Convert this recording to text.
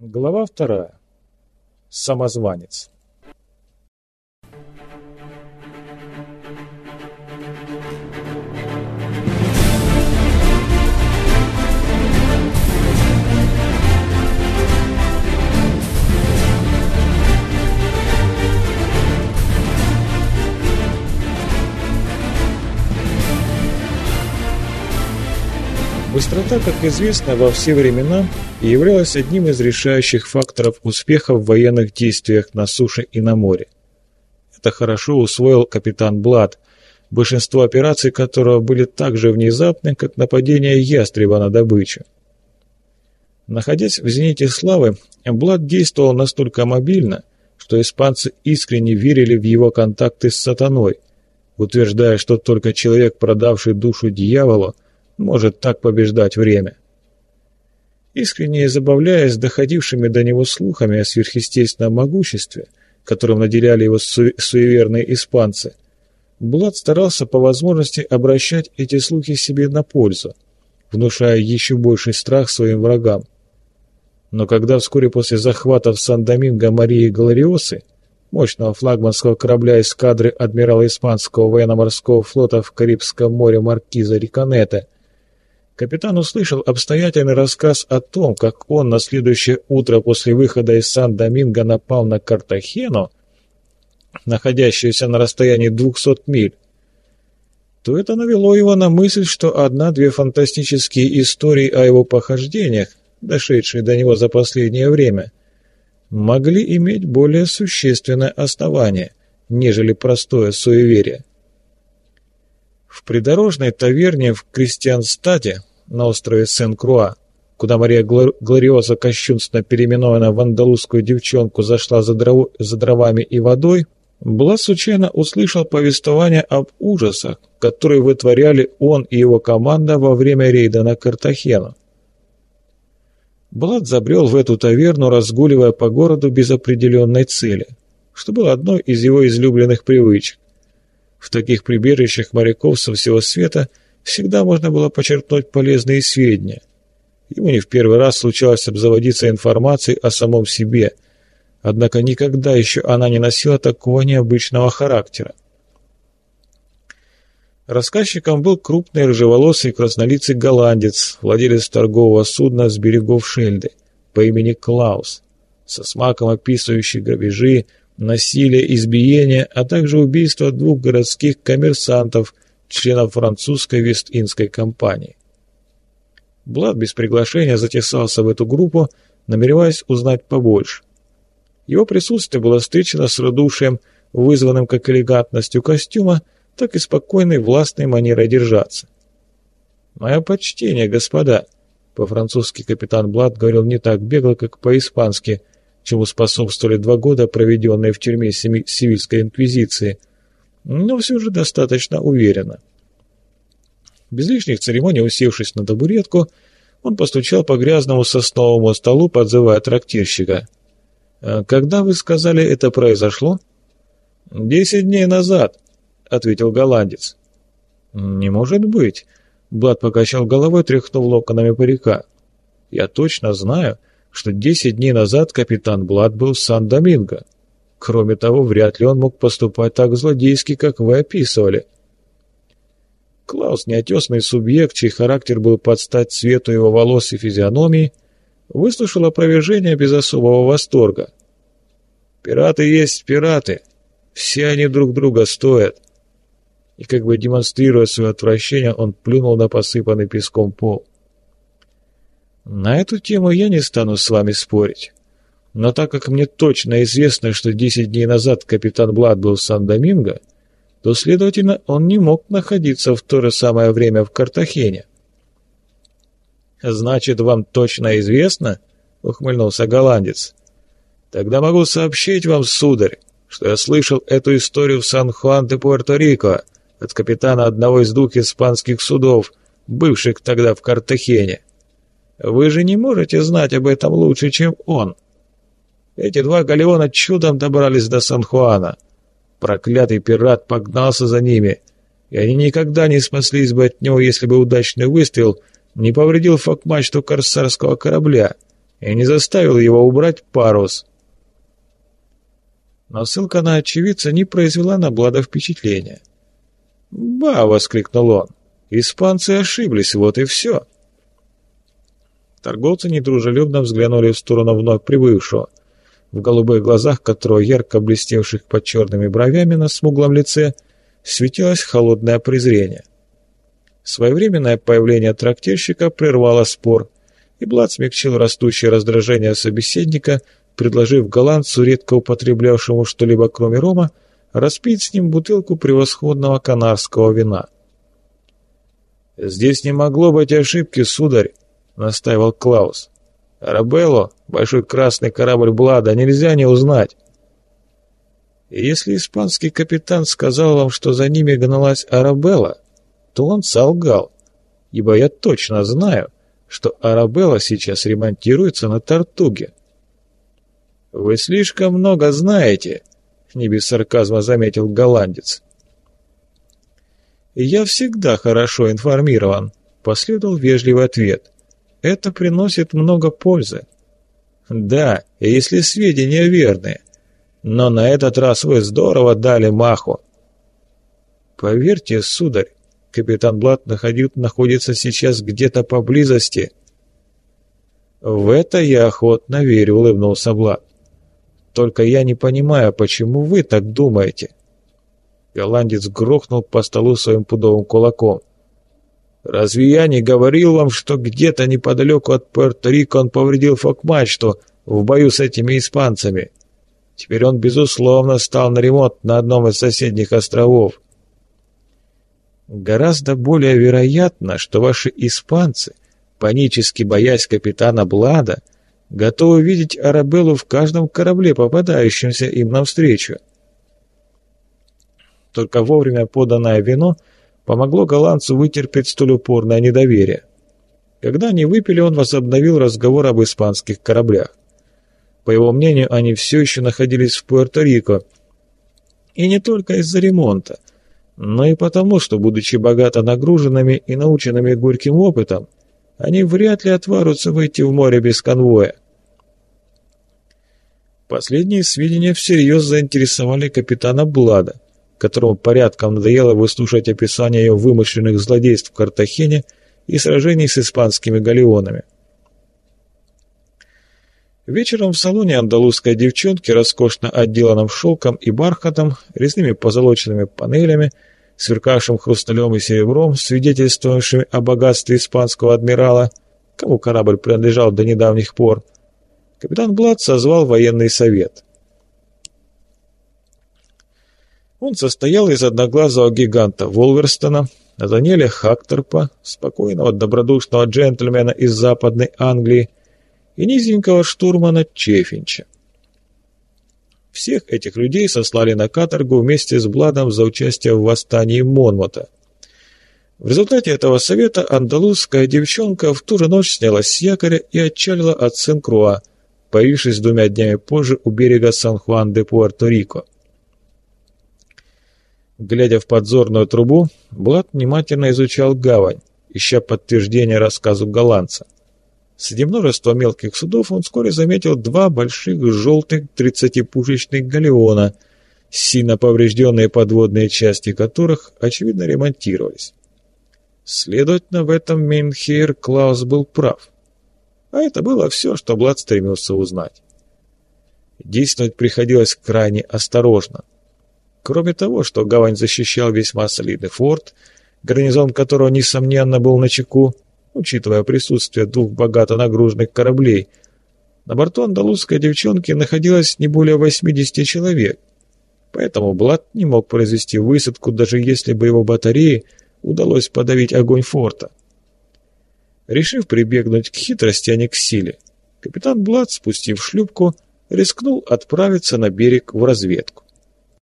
Глава вторая. Самозванец. Быстрота, как известно, во все времена являлась одним из решающих факторов успеха в военных действиях на суше и на море. Это хорошо усвоил капитан Блад, большинство операций которого были так же внезапны, как нападение ястреба на добычу. Находясь в зените славы, Блад действовал настолько мобильно, что испанцы искренне верили в его контакты с сатаной, утверждая, что только человек, продавший душу дьяволу, может так побеждать время. Искренне забавляясь доходившими до него слухами о сверхъестественном могуществе, которым наделяли его су суеверные испанцы, Блад старался по возможности обращать эти слухи себе на пользу, внушая еще больший страх своим врагам. Но когда вскоре после захвата в Сан-Доминго Марии Галариосы, мощного флагманского корабля эскадры адмирала Испанского военно-морского флота в Карибском море Маркиза Риконета, Капитан услышал обстоятельный рассказ о том, как он на следующее утро после выхода из Сан-Доминго напал на Картахену, находящуюся на расстоянии 200 миль, то это навело его на мысль, что одна-две фантастические истории о его похождениях, дошедшие до него за последнее время, могли иметь более существенное основание, нежели простое суеверие. В придорожной таверне в Кристианстаде на острове Сен-Круа, куда Мария Глориоза кощунственно переименована в андалузскую девчонку зашла за, дров... за дровами и водой, Блад случайно услышал повествование об ужасах, которые вытворяли он и его команда во время рейда на Картахену. Блад забрел в эту таверну, разгуливая по городу без определенной цели, что было одной из его излюбленных привычек. В таких прибежищах моряков со всего света – всегда можно было почерпнуть полезные сведения. Ему не в первый раз случалось обзаводиться информацией о самом себе, однако никогда еще она не носила такого необычного характера. Рассказчиком был крупный рыжеволосый краснолицый голландец, владелец торгового судна с берегов Шельды по имени Клаус, со смаком описывающий грабежи, насилие, избиение, а также убийство двух городских коммерсантов – членов французской Вест-Индской компании. Блад без приглашения затесался в эту группу, намереваясь узнать побольше. Его присутствие было встречено с радушием, вызванным как элегантностью костюма, так и спокойной властной манерой держаться. «Мое почтение, господа!» По-французски капитан Блад говорил не так бегло, как по-испански, чему способствовали два года, проведенные в тюрьме Сивильской инквизиции, но все же достаточно уверенно. Без лишних церемоний усевшись на табуретку, он постучал по грязному сосновому столу, подзывая трактирщика. «А «Когда, вы сказали, это произошло?» «Десять дней назад», — ответил голландец. «Не может быть», — Блад покачал головой, тряхнув локонами парика. «Я точно знаю, что десять дней назад капитан Блад был в Сан-Доминго». Кроме того, вряд ли он мог поступать так злодейски, как вы описывали. Клаус, неотесный субъект, чей характер был под стать цвету его волос и физиономии, выслушал опровержение без особого восторга. «Пираты есть пираты. Все они друг друга стоят». И как бы демонстрируя свое отвращение, он плюнул на посыпанный песком пол. «На эту тему я не стану с вами спорить. Но так как мне точно известно, что 10 дней назад капитан Блад был в Сан-Доминго, то, следовательно, он не мог находиться в то же самое время в Картахене. «Значит, вам точно известно?» — ухмыльнулся голландец. «Тогда могу сообщить вам, сударь, что я слышал эту историю в Сан-Хуан-де-Пуэрто-Рико от капитана одного из двух испанских судов, бывших тогда в Картахене. Вы же не можете знать об этом лучше, чем он». Эти два галеона чудом добрались до Сан-Хуана. Проклятый пират погнался за ними, и они никогда не спаслись бы от него, если бы удачный выстрел не повредил фокмачту корсарского корабля, и не заставил его убрать парус. Но ссылка на очевидца не произвела на Блада впечатления. «Ба!» — воскликнул он. «Испанцы ошиблись, вот и все!» Торговцы недружелюбно взглянули в сторону вновь прибывшего. В голубых глазах которого, ярко блестевших под черными бровями на смуглом лице, светилось холодное презрение. Своевременное появление трактирщика прервало спор, и Блад смягчил растущее раздражение собеседника, предложив голландцу, редко употреблявшему что-либо кроме рома, распить с ним бутылку превосходного канарского вина. «Здесь не могло быть ошибки, сударь», — настаивал Клаус. «Арабелло, большой красный корабль Блада, нельзя не узнать». Если испанский капитан сказал вам, что за ними гналась Арабелла, то он солгал, ибо я точно знаю, что Арабелла сейчас ремонтируется на Тартуге. «Вы слишком много знаете», — не без сарказма заметил голландец. «Я всегда хорошо информирован», — последовал вежливый ответ. «Это приносит много пользы». «Да, если сведения верные. Но на этот раз вы здорово дали маху». «Поверьте, сударь, капитан Блад находит, находится сейчас где-то поблизости». «В это я охотно верю», — улыбнулся Блад. Только я не понимаю, почему вы так думаете?» Голландец грохнул по столу своим пудовым кулаком. «Разве я не говорил вам, что где-то неподалеку от Пуэрто-Рико он повредил фок-мачту в бою с этими испанцами? Теперь он, безусловно, стал на ремонт на одном из соседних островов. Гораздо более вероятно, что ваши испанцы, панически боясь капитана Блада, — готовы видеть Арабеллу в каждом корабле, попадающемся им навстречу. Только вовремя поданное вино помогло голландцу вытерпеть столь упорное недоверие. Когда они выпили, он возобновил разговор об испанских кораблях. По его мнению, они все еще находились в Пуэрто-Рико. И не только из-за ремонта, но и потому, что, будучи богато нагруженными и наученными горьким опытом, они вряд ли отварутся выйти в море без конвоя. Последние сведения всерьез заинтересовали капитана Блада, которому порядком надоело выслушать описание ее вымышленных злодейств в Картахене и сражений с испанскими галеонами. Вечером в салоне андалузской девчонки, роскошно отделанном шелком и бархатом, резными позолоченными панелями, сверкавшим хрусталем и серебром, свидетельствовавшими о богатстве испанского адмирала, кому корабль принадлежал до недавних пор, капитан Блад созвал военный совет. Он состоял из одноглазого гиганта Волверстона, Даниэля Хакторпа, спокойного добродушного джентльмена из Западной Англии и низенького штурмана Чефинча. Всех этих людей сослали на каторгу вместе с Бладом за участие в восстании Монмота. В результате этого совета андалузская девчонка в ту же ночь снялась с якоря и отчалила от Сен-Круа, появившись двумя днями позже у берега Сан-Хуан-де-Пуэрто-Рико. Глядя в подзорную трубу, Блад внимательно изучал гавань, ища подтверждение рассказу голландца. Среди множества мелких судов он вскоре заметил два больших желтых тридцатипушечных галеона, сильно поврежденные подводные части которых, очевидно, ремонтировались. Следовательно, в этом Мейнхейр Клаус был прав. А это было все, что Блад стремился узнать. Действовать приходилось крайне осторожно. Кроме того, что гавань защищал весьма солидный форт, гарнизон которого, несомненно, был на чеку, учитывая присутствие двух богато нагруженных кораблей. На борту андалузской девчонки находилось не более 80 человек, поэтому Блад не мог произвести высадку, даже если бы его батареи удалось подавить огонь форта. Решив прибегнуть к хитрости, а не к силе, капитан Блад, спустив шлюпку, рискнул отправиться на берег в разведку.